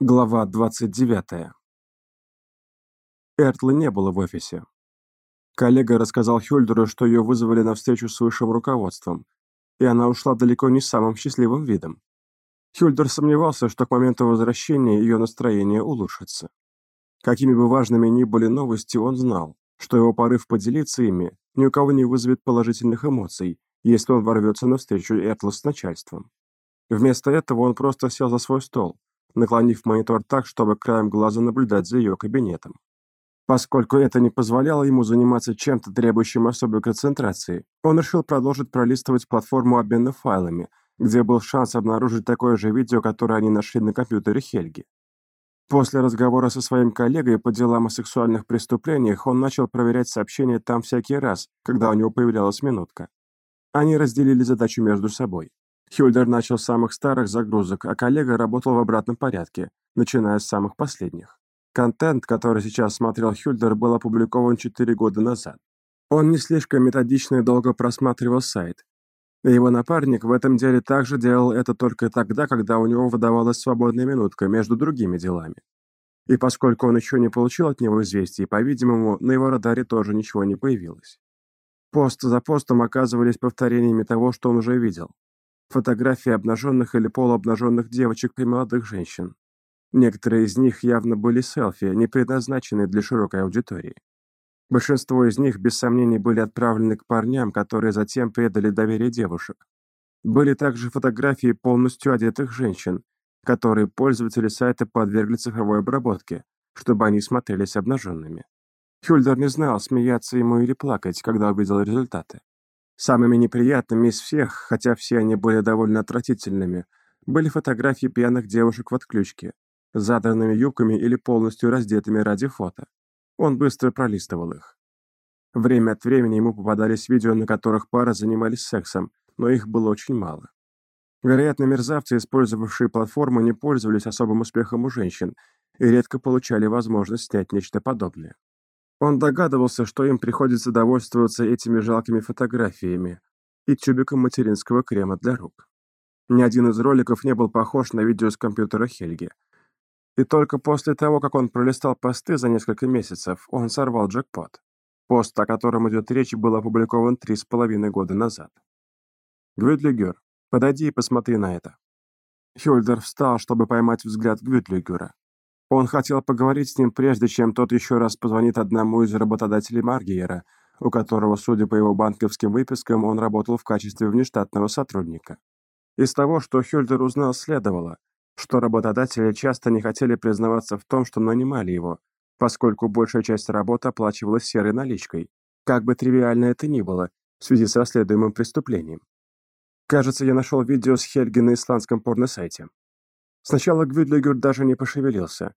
Глава 29. Эртла не было в офисе. Коллега рассказал Хюльдеру, что ее вызвали на встречу с высшим руководством, и она ушла далеко не с самым счастливым видом. Хюльдер сомневался, что к моменту возвращения ее настроение улучшится. Какими бы важными ни были новости, он знал, что его порыв поделиться ими ни у кого не вызовет положительных эмоций, если он ворвется на встречу Эртла с начальством. Вместо этого он просто сел за свой стол, наклонив монитор так, чтобы краем глаза наблюдать за ее кабинетом. Поскольку это не позволяло ему заниматься чем-то требующим особой концентрации, он решил продолжить пролистывать платформу обмена файлами, где был шанс обнаружить такое же видео, которое они нашли на компьютере Хельги. После разговора со своим коллегой по делам о сексуальных преступлениях он начал проверять сообщения там всякий раз, когда у него появлялась минутка. Они разделили задачу между собой. Хюльдер начал с самых старых загрузок, а коллега работал в обратном порядке, начиная с самых последних. Контент, который сейчас смотрел Хюльдер, был опубликован 4 года назад. Он не слишком методично и долго просматривал сайт. Его напарник в этом деле также делал это только тогда, когда у него выдавалась свободная минутка между другими делами. И поскольку он еще не получил от него известий, по-видимому, на его радаре тоже ничего не появилось. Пост за постом оказывались повторениями того, что он уже видел фотографии обнаженных или полуобнаженных девочек и молодых женщин. Некоторые из них явно были селфи, не предназначенные для широкой аудитории. Большинство из них, без сомнений, были отправлены к парням, которые затем предали доверие девушек. Были также фотографии полностью одетых женщин, которые пользователи сайта подвергли цифровой обработке, чтобы они смотрелись обнаженными. Хюльдер не знал, смеяться ему или плакать, когда увидел результаты. Самыми неприятными из всех, хотя все они были довольно отвратительными, были фотографии пьяных девушек в отключке, задранными юбками или полностью раздетыми ради фото. Он быстро пролистывал их. Время от времени ему попадались видео, на которых пары занимались сексом, но их было очень мало. Вероятно, мерзавцы, использовавшие платформу, не пользовались особым успехом у женщин и редко получали возможность снять нечто подобное. Он догадывался, что им приходится довольствоваться этими жалкими фотографиями и тюбиком материнского крема для рук. Ни один из роликов не был похож на видео с компьютера Хельги. И только после того, как он пролистал посты за несколько месяцев, он сорвал джекпот. Пост, о котором идет речь, был опубликован три с половиной года назад. «Гвюдлигер, подойди и посмотри на это». Хюльдер встал, чтобы поймать взгляд Гвюдлигера. Он хотел поговорить с ним, прежде чем тот еще раз позвонит одному из работодателей Маргиера, у которого, судя по его банковским выпискам, он работал в качестве внештатного сотрудника. Из того, что Хюльдер узнал, следовало, что работодатели часто не хотели признаваться в том, что нанимали его, поскольку большая часть работы оплачивалась серой наличкой, как бы тривиально это ни было, в связи с расследуемым преступлением. Кажется, я нашел видео с Хельги на исландском порносайте. Сначала Гвюдлигер даже не пошевелился,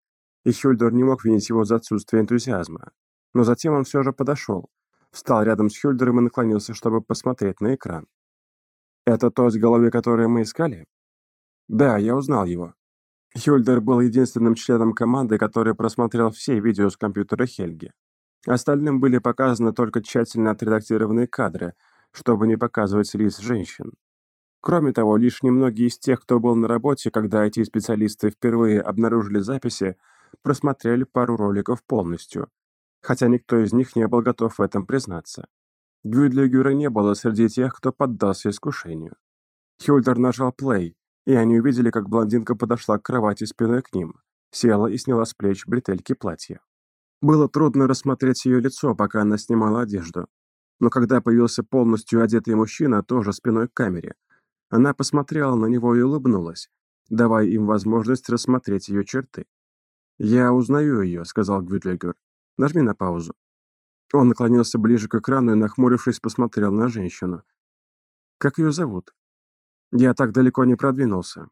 и Хюльдер не мог винить его за отсутствие энтузиазма. Но затем он все же подошел, встал рядом с Хюльдером и наклонился, чтобы посмотреть на экран. «Это тот с головы, который мы искали?» «Да, я узнал его». Хюльдер был единственным членом команды, который просмотрел все видео с компьютера Хельги. Остальным были показаны только тщательно отредактированные кадры, чтобы не показывать лиц женщин. Кроме того, лишь немногие из тех, кто был на работе, когда эти специалисты впервые обнаружили записи, просмотрели пару роликов полностью, хотя никто из них не был готов в этом признаться. Гюдлигера не было среди тех, кто поддался искушению. Хюльдер нажал плей, и они увидели, как блондинка подошла к кровати спиной к ним, села и сняла с плеч бретельки платья. Было трудно рассмотреть ее лицо, пока она снимала одежду. Но когда появился полностью одетый мужчина, тоже спиной к камере, она посмотрела на него и улыбнулась, давая им возможность рассмотреть ее черты. «Я узнаю ее», — сказал Гвюдлигер. «Нажми на паузу». Он наклонился ближе к экрану и, нахмурившись, посмотрел на женщину. «Как ее зовут?» «Я так далеко не продвинулся».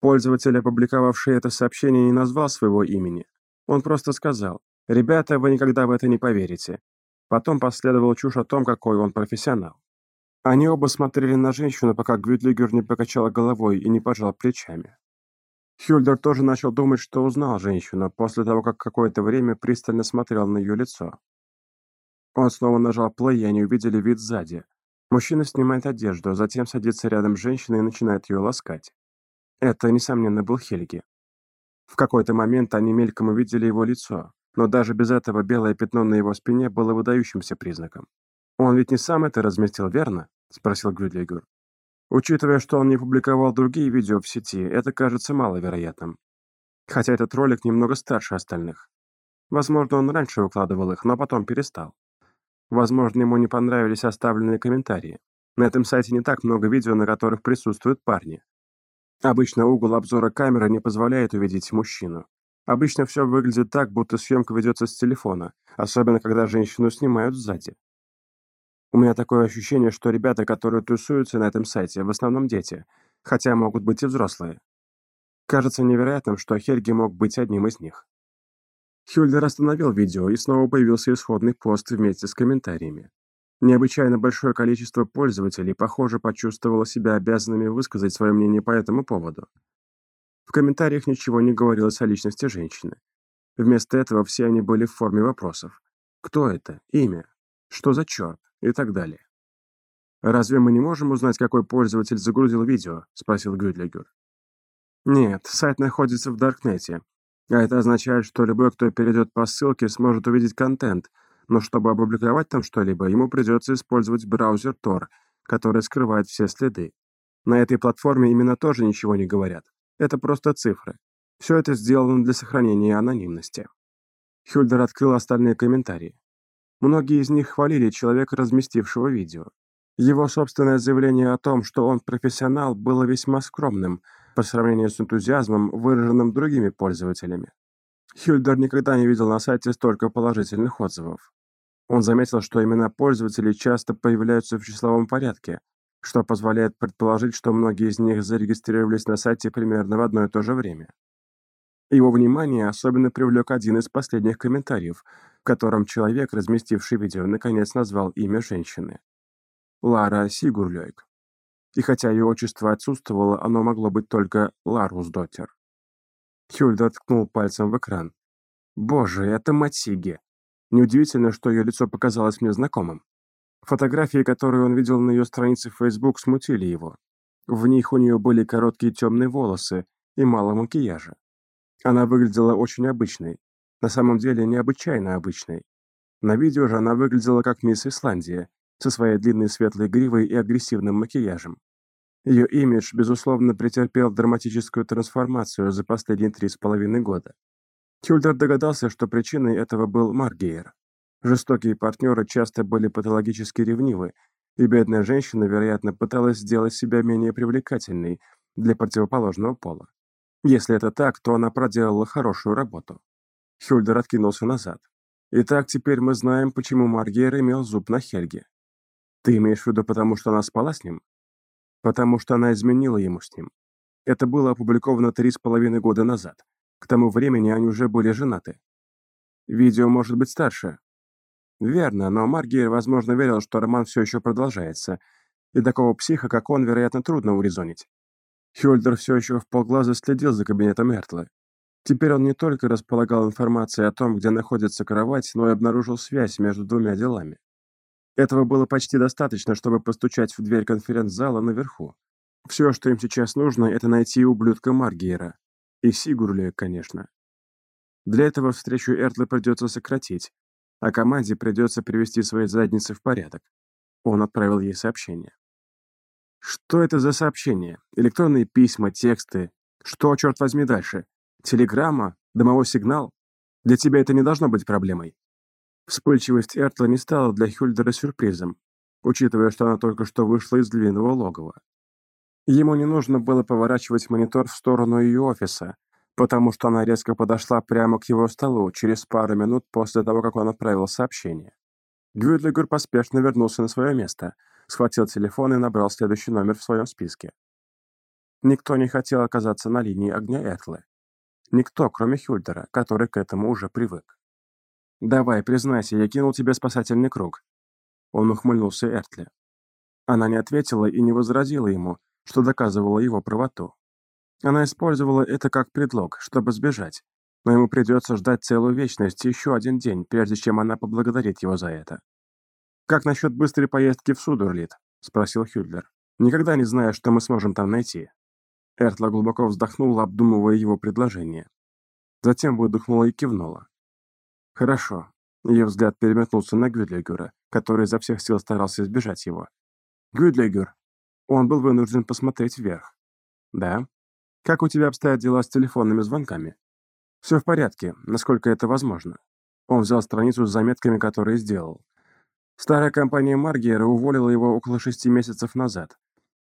Пользователь, опубликовавший это сообщение, не назвал своего имени. Он просто сказал, «Ребята, вы никогда в это не поверите». Потом последовал чушь о том, какой он профессионал. Они оба смотрели на женщину, пока Гвюдлигер не покачала головой и не пожал плечами. Хюльдер тоже начал думать, что узнал женщину, после того, как какое-то время пристально смотрел на ее лицо. Он снова нажал плей, и они увидели вид сзади. Мужчина снимает одежду, затем садится рядом с женщиной и начинает ее ласкать. Это, несомненно, был Хельги. В какой-то момент они мельком увидели его лицо, но даже без этого белое пятно на его спине было выдающимся признаком. «Он ведь не сам это разместил, верно?» — спросил Грюдлигер. Учитывая, что он не публиковал другие видео в сети, это кажется маловероятным. Хотя этот ролик немного старше остальных. Возможно, он раньше выкладывал их, но потом перестал. Возможно, ему не понравились оставленные комментарии. На этом сайте не так много видео, на которых присутствуют парни. Обычно угол обзора камеры не позволяет увидеть мужчину. Обычно все выглядит так, будто съемка ведется с телефона, особенно когда женщину снимают сзади. У меня такое ощущение, что ребята, которые тусуются на этом сайте, в основном дети, хотя могут быть и взрослые. Кажется невероятным, что Хельги мог быть одним из них. Хюльдер остановил видео, и снова появился исходный пост вместе с комментариями. Необычайно большое количество пользователей, похоже, почувствовало себя обязанными высказать свое мнение по этому поводу. В комментариях ничего не говорилось о личности женщины. Вместо этого все они были в форме вопросов. Кто это? Имя? Что за черт? И так далее. «Разве мы не можем узнать, какой пользователь загрузил видео?» – спросил Гюдлигер. «Нет, сайт находится в Даркнете, а это означает, что любой, кто перейдет по ссылке, сможет увидеть контент, но чтобы опубликовать там что-либо, ему придется использовать браузер Tor, который скрывает все следы. На этой платформе именно тоже ничего не говорят. Это просто цифры. Все это сделано для сохранения анонимности. Хюльдер открыл остальные комментарии. Многие из них хвалили человека, разместившего видео. Его собственное заявление о том, что он профессионал, было весьма скромным по сравнению с энтузиазмом, выраженным другими пользователями. Хюльдер никогда не видел на сайте столько положительных отзывов. Он заметил, что имена пользователей часто появляются в числовом порядке, что позволяет предположить, что многие из них зарегистрировались на сайте примерно в одно и то же время. Его внимание особенно привлек один из последних комментариев, в котором человек, разместивший видео, наконец назвал имя женщины. Лара Сигурлёйк. И хотя ее отчество отсутствовало, оно могло быть только Ларусдоттер. Хюльда ткнул пальцем в экран. «Боже, это Матиги!» Неудивительно, что ее лицо показалось мне знакомым. Фотографии, которые он видел на ее странице в Facebook, смутили его. В них у нее были короткие темные волосы и мало макияжа. Она выглядела очень обычной, на самом деле необычайно обычной. На видео же она выглядела как мисс Исландия, со своей длинной светлой гривой и агрессивным макияжем. Ее имидж, безусловно, претерпел драматическую трансформацию за последние три с половиной года. Хюльдер догадался, что причиной этого был Маргейр. Жестокие партнеры часто были патологически ревнивы, и бедная женщина, вероятно, пыталась сделать себя менее привлекательной для противоположного пола. Если это так, то она проделала хорошую работу. Хюльдер откинулся назад. Итак, теперь мы знаем, почему Маргейр имел зуб на Хельге. Ты имеешь в виду, потому что она спала с ним? Потому что она изменила ему с ним. Это было опубликовано три с половиной года назад. К тому времени они уже были женаты. Видео может быть старше. Верно, но Маргейр, возможно, верил, что роман все еще продолжается, и такого психа, как он, вероятно, трудно урезонить. Хюльдер все еще в полглаза следил за кабинетом Эртлы. Теперь он не только располагал информацией о том, где находится кровать, но и обнаружил связь между двумя делами. Этого было почти достаточно, чтобы постучать в дверь конференц-зала наверху. Все, что им сейчас нужно, это найти ублюдка Маргейра. И Сигурле, конечно. Для этого встречу Эртлы придется сократить, а команде придется привести свои задницы в порядок. Он отправил ей сообщение. Что это за сообщение? Электронные письма, тексты? Что, черт возьми, дальше? Телеграмма? Домовой сигнал? Для тебя это не должно быть проблемой. Вспыльчивость Эртла не стала для Хюльдера сюрпризом, учитывая, что она только что вышла из длинного логова. Ему не нужно было поворачивать монитор в сторону ее офиса, потому что она резко подошла прямо к его столу через пару минут после того, как он отправил сообщение. Гюдлигер поспешно вернулся на свое место, схватил телефон и набрал следующий номер в своем списке. Никто не хотел оказаться на линии огня Эртлы. Никто, кроме Хюльдера, который к этому уже привык. «Давай, признайся, я кинул тебе спасательный круг». Он ухмыльнулся Эртле. Она не ответила и не возразила ему, что доказывало его правоту. Она использовала это как предлог, чтобы сбежать, но ему придется ждать целую вечность еще один день, прежде чем она поблагодарит его за это. «Как насчет быстрой поездки в Судурлит?» — спросил Хюдлер. «Никогда не зная, что мы сможем там найти». Эртла глубоко вздохнула, обдумывая его предложение. Затем выдохнула и кивнула. «Хорошо». Ее взгляд переметнулся на Гюдлигера, который изо всех сил старался избежать его. «Гюдлигер!» Он был вынужден посмотреть вверх. «Да? Как у тебя обстоят дела с телефонными звонками?» «Все в порядке, насколько это возможно». Он взял страницу с заметками, которые сделал. Старая компания Маргера уволила его около шести месяцев назад.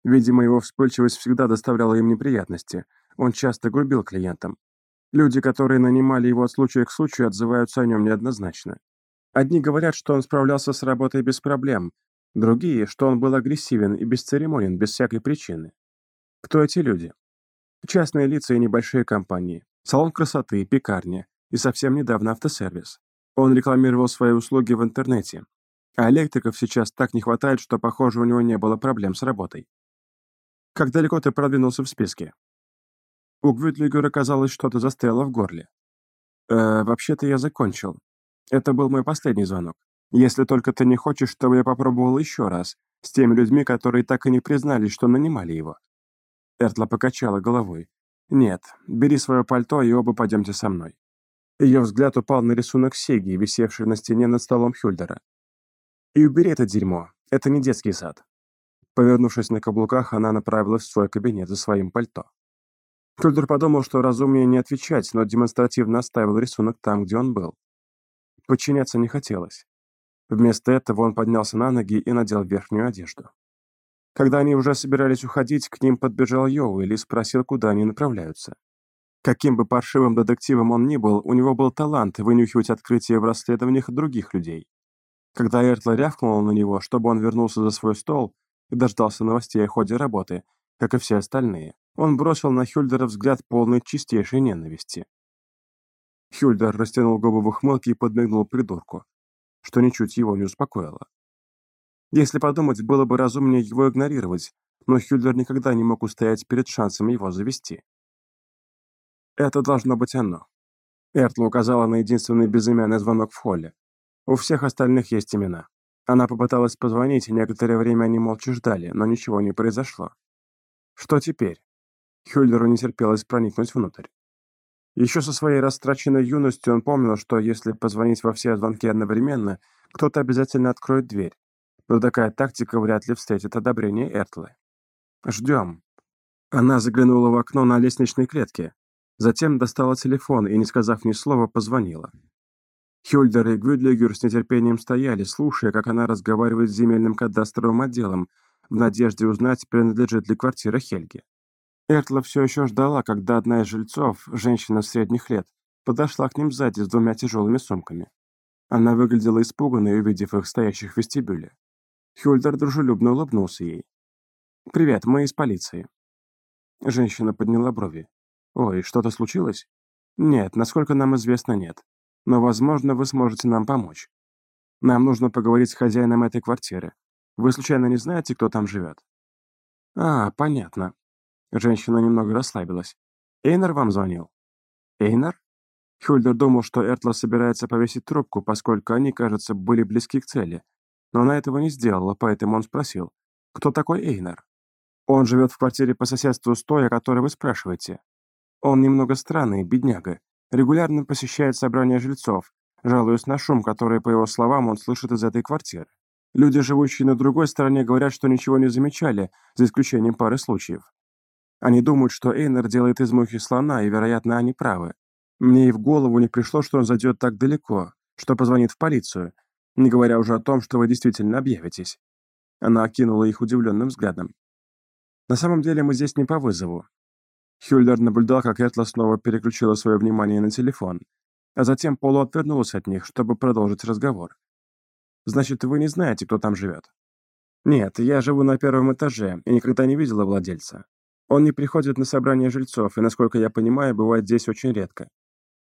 Видимо, его вспыльчивость всегда доставляла им неприятности. Он часто грубил клиентам. Люди, которые нанимали его от случая к случаю, отзываются о нем неоднозначно. Одни говорят, что он справлялся с работой без проблем, другие, что он был агрессивен и бесцеремонен без всякой причины. Кто эти люди? Частные лица и небольшие компании, салон красоты, пекарня и совсем недавно автосервис. Он рекламировал свои услуги в интернете, а электриков сейчас так не хватает, что, похоже, у него не было проблем с работой. Как далеко ты продвинулся в списке? У Гвюдлигера, казалось, что-то застряло в горле. «Э, вообще-то я закончил. Это был мой последний звонок. Если только ты не хочешь, чтобы я попробовал еще раз, с теми людьми, которые так и не признались, что нанимали его». Эртла покачала головой. «Нет, бери свое пальто и оба пойдемте со мной». Ее взгляд упал на рисунок Сеги, висевший на стене над столом Хюльдера. «И убери это дерьмо. Это не детский сад». Повернувшись на каблуках, она направилась в свой кабинет за своим пальто. Хюльдер подумал, что разумнее не отвечать, но демонстративно оставил рисунок там, где он был. Подчиняться не хотелось. Вместо этого он поднялся на ноги и надел верхнюю одежду. Когда они уже собирались уходить, к ним подбежал Йоуэлл и спросил, куда они направляются. Каким бы паршивым детективом он ни был, у него был талант вынюхивать открытия в расследованиях других людей. Когда Эртла рявкнула на него, чтобы он вернулся за свой стол и дождался новостей о ходе работы, как и все остальные, он бросил на Хюльдера взгляд полный чистейшей ненависти. Хюльдер растянул губы в ухмылке и подмигнул придурку, что ничуть его не успокоило. Если подумать, было бы разумнее его игнорировать, но Хюльдер никогда не мог устоять перед шансом его завести. Это должно быть оно. Эртла указала на единственный безымянный звонок в холле. У всех остальных есть имена. Она попыталась позвонить, и некоторое время они молча ждали, но ничего не произошло. Что теперь? Хюльдеру не терпелось проникнуть внутрь. Еще со своей растраченной юностью он помнил, что если позвонить во все звонки одновременно, кто-то обязательно откроет дверь. Но такая тактика вряд ли встретит одобрение Эртлы. «Ждем». Она заглянула в окно на лестничной клетке, затем достала телефон и, не сказав ни слова, позвонила. Хюльдер и Гвюдлигер с нетерпением стояли, слушая, как она разговаривает с земельным кадастровым отделом, в надежде узнать, принадлежит ли квартира Хельге. Эртла все еще ждала, когда одна из жильцов, женщина средних лет, подошла к ним сзади с двумя тяжелыми сумками. Она выглядела испуганной, увидев их стоящих в вестибюле. Хюльдер дружелюбно улыбнулся ей. «Привет, мы из полиции». Женщина подняла брови. «Ой, что-то случилось?» «Нет, насколько нам известно, нет. Но, возможно, вы сможете нам помочь. Нам нужно поговорить с хозяином этой квартиры. Вы случайно не знаете, кто там живет?» «А, понятно. Женщина немного расслабилась. «Эйнер вам звонил?» «Эйнер?» Хюльдер думал, что Эртла собирается повесить трубку, поскольку они, кажется, были близки к цели. Но она этого не сделала, поэтому он спросил, «Кто такой Эйнер?» «Он живет в квартире по соседству с той, о которой вы спрашиваете. Он немного странный, бедняга. Регулярно посещает собрания жильцов, жалуясь на шум, который, по его словам, он слышит из этой квартиры. Люди, живущие на другой стороне, говорят, что ничего не замечали, за исключением пары случаев. Они думают, что Эйнер делает из мухи слона, и, вероятно, они правы. Мне и в голову не пришло, что он зайдет так далеко, что позвонит в полицию, не говоря уже о том, что вы действительно объявитесь. Она окинула их удивленным взглядом. На самом деле мы здесь не по вызову. Хюльдер наблюдал, как Этла снова переключила свое внимание на телефон, а затем Полу отвернулась от них, чтобы продолжить разговор. «Значит, вы не знаете, кто там живет?» «Нет, я живу на первом этаже и никогда не видела владельца. Он не приходит на собрания жильцов, и, насколько я понимаю, бывает здесь очень редко.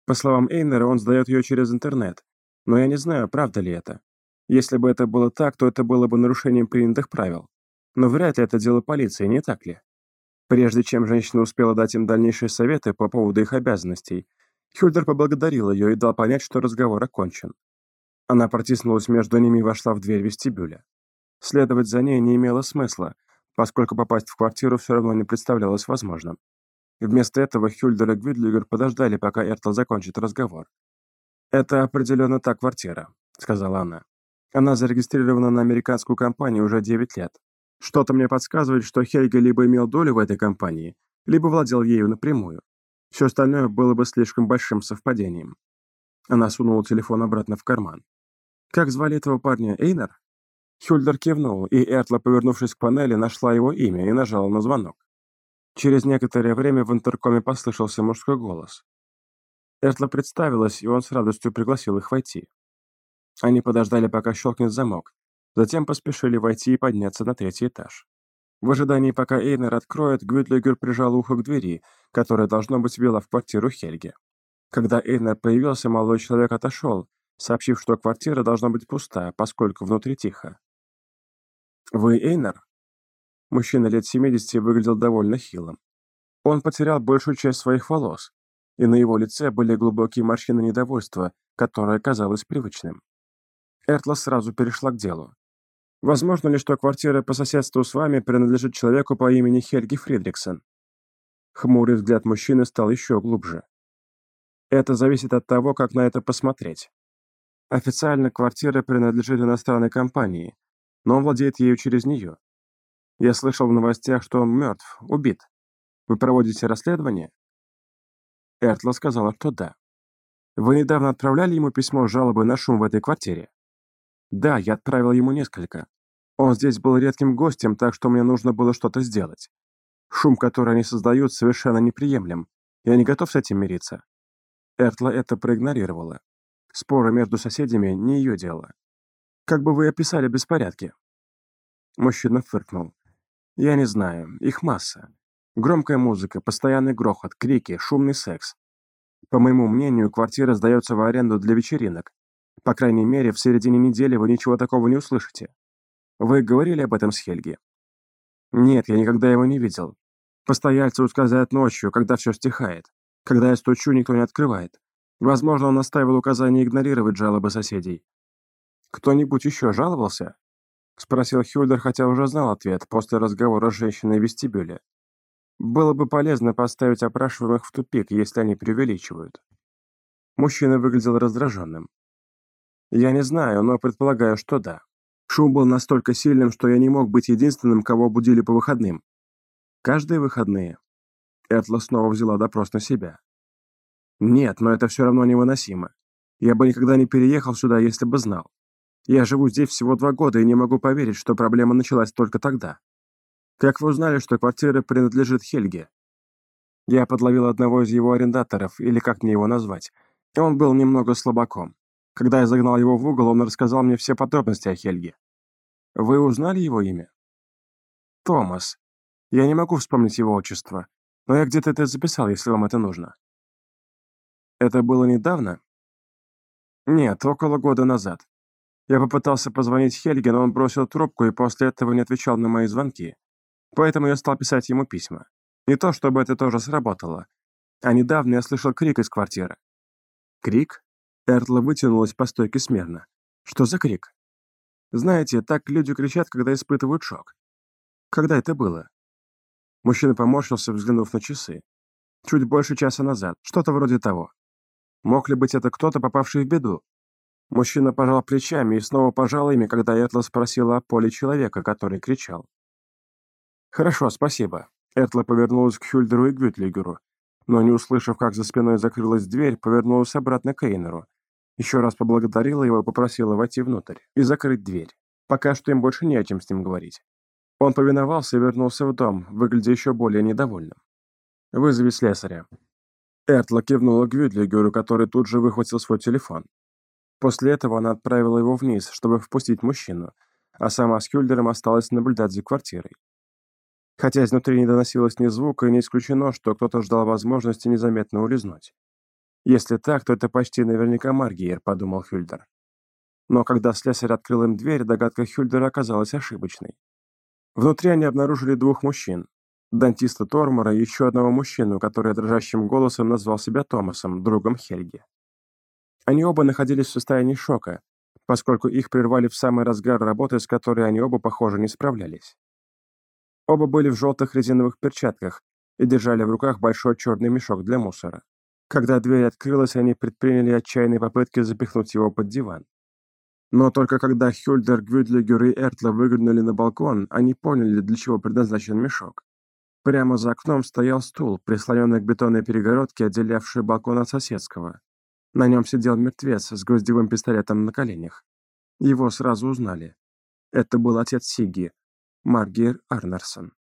По словам Эйнера, он сдает ее через интернет. Но я не знаю, правда ли это. Если бы это было так, то это было бы нарушением принятых правил. Но вряд ли это дело полиции, не так ли? Прежде чем женщина успела дать им дальнейшие советы по поводу их обязанностей, Хюльдер поблагодарил ее и дал понять, что разговор окончен. Она протиснулась между ними и вошла в дверь вестибюля. Следовать за ней не имело смысла, поскольку попасть в квартиру все равно не представлялось возможным. Вместо этого Хюльдер и Гвидлигер подождали, пока Эртл закончит разговор. «Это определенно та квартира», — сказала она. «Она зарегистрирована на американскую компанию уже 9 лет. Что-то мне подсказывает, что Хельга либо имел долю в этой компании, либо владел ею напрямую. Все остальное было бы слишком большим совпадением». Она сунула телефон обратно в карман. «Как звали этого парня? Эйнер?» Хюльдер кивнул, и Эртла, повернувшись к панели, нашла его имя и нажала на звонок. Через некоторое время в интеркоме послышался мужской голос. Эртла представилась, и он с радостью пригласил их войти. Они подождали, пока щелкнет замок, затем поспешили войти и подняться на третий этаж. В ожидании, пока Эйнер откроет, Гвюдлигер прижал ухо к двери, которая, должно быть, вела в квартиру Хельги. Когда Эйнер появился, молодой человек отошел, сообщив, что квартира должна быть пуста, поскольку внутри тихо. «Вы Эйнер?» Мужчина лет 70 выглядел довольно хилым. Он потерял большую часть своих волос, и на его лице были глубокие морщины недовольства, которое казалось привычным. Эртла сразу перешла к делу. «Возможно ли, что квартира по соседству с вами принадлежит человеку по имени Хельги Фридриксон?» Хмурый взгляд мужчины стал еще глубже. «Это зависит от того, как на это посмотреть. Официально квартира принадлежит иностранной компании, но он владеет ею через нее. Я слышал в новостях, что он мертв, убит. Вы проводите расследование?» Эртла сказала, что да. «Вы недавно отправляли ему письмо с жалобой на шум в этой квартире?» «Да, я отправил ему несколько. Он здесь был редким гостем, так что мне нужно было что-то сделать. Шум, который они создают, совершенно неприемлем. Я не готов с этим мириться». Эртла это проигнорировала. Споры между соседями не ее дело. Как бы вы описали беспорядки? Мужчина фыркнул. Я не знаю, их масса. Громкая музыка, постоянный грохот, крики, шумный секс. По моему мнению, квартира сдается в аренду для вечеринок. По крайней мере, в середине недели вы ничего такого не услышите. Вы говорили об этом с Хельги? Нет, я никогда его не видел. Постояльцы ускользают ночью, когда все стихает. Когда я стучу, никто не открывает. Возможно, он оставил указание игнорировать жалобы соседей. «Кто-нибудь еще жаловался?» — спросил Хюльдер, хотя уже знал ответ после разговора с женщиной в вестибюле. Было бы полезно поставить опрашиваемых в тупик, если они преувеличивают. Мужчина выглядел раздраженным. «Я не знаю, но предполагаю, что да. Шум был настолько сильным, что я не мог быть единственным, кого будили по выходным. Каждые выходные». Этла снова взяла допрос на себя. Нет, но это все равно невыносимо. Я бы никогда не переехал сюда, если бы знал. Я живу здесь всего два года и не могу поверить, что проблема началась только тогда. Как вы узнали, что квартира принадлежит Хельге? Я подловил одного из его арендаторов, или как мне его назвать. Он был немного слабаком. Когда я загнал его в угол, он рассказал мне все подробности о Хельге. Вы узнали его имя? Томас. Я не могу вспомнить его отчество, но я где-то это записал, если вам это нужно. Это было недавно? Нет, около года назад. Я попытался позвонить Хельге, но он бросил трубку и после этого не отвечал на мои звонки. Поэтому я стал писать ему письма. Не то, чтобы это тоже сработало. А недавно я слышал крик из квартиры. Крик? Эртла вытянулась по стойке смирно. Что за крик? Знаете, так люди кричат, когда испытывают шок. Когда это было? Мужчина поморщился, взглянув на часы. Чуть больше часа назад, что-то вроде того. Мог ли быть это кто-то, попавший в беду? Мужчина пожал плечами и снова пожал ими, когда Этла спросила о поле человека, который кричал. «Хорошо, спасибо». Этла повернулась к Хюльдеру и Гвютлигеру, но, не услышав, как за спиной закрылась дверь, повернулась обратно к Эйнеру. Еще раз поблагодарила его и попросила войти внутрь и закрыть дверь. Пока что им больше не о чем с ним говорить. Он повиновался и вернулся в дом, выглядя еще более недовольным. «Вызови слесаря», Эртла кивнула Гвюдлигеру, который тут же выхватил свой телефон. После этого она отправила его вниз, чтобы впустить мужчину, а сама с Кюльдером осталась наблюдать за квартирой. Хотя изнутри не доносилось ни звука, и не исключено, что кто-то ждал возможности незаметно улизнуть. «Если так, то это почти наверняка Маргиер», — подумал Хюльдер. Но когда слесарь открыл им дверь, догадка Хюльдера оказалась ошибочной. Внутри они обнаружили двух мужчин, дантиста Тормора и еще одного мужчину, который дрожащим голосом назвал себя Томасом, другом Хельги. Они оба находились в состоянии шока, поскольку их прервали в самый разгар работы, с которой они оба, похоже, не справлялись. Оба были в желтых резиновых перчатках, и держали в руках большой черный мешок для мусора. Когда дверь открылась, они предприняли отчаянные попытки запихнуть его под диван. Но только когда Хюльдер, Гвюдлигер и Эртла выглянули на балкон, они поняли, для чего предназначен мешок. Прямо за окном стоял стул, прислоненный к бетонной перегородке, отделявшей балкон от соседского. На нем сидел мертвец с гвоздевым пистолетом на коленях. Его сразу узнали. Это был отец Сиги, Маргир Арнерсон.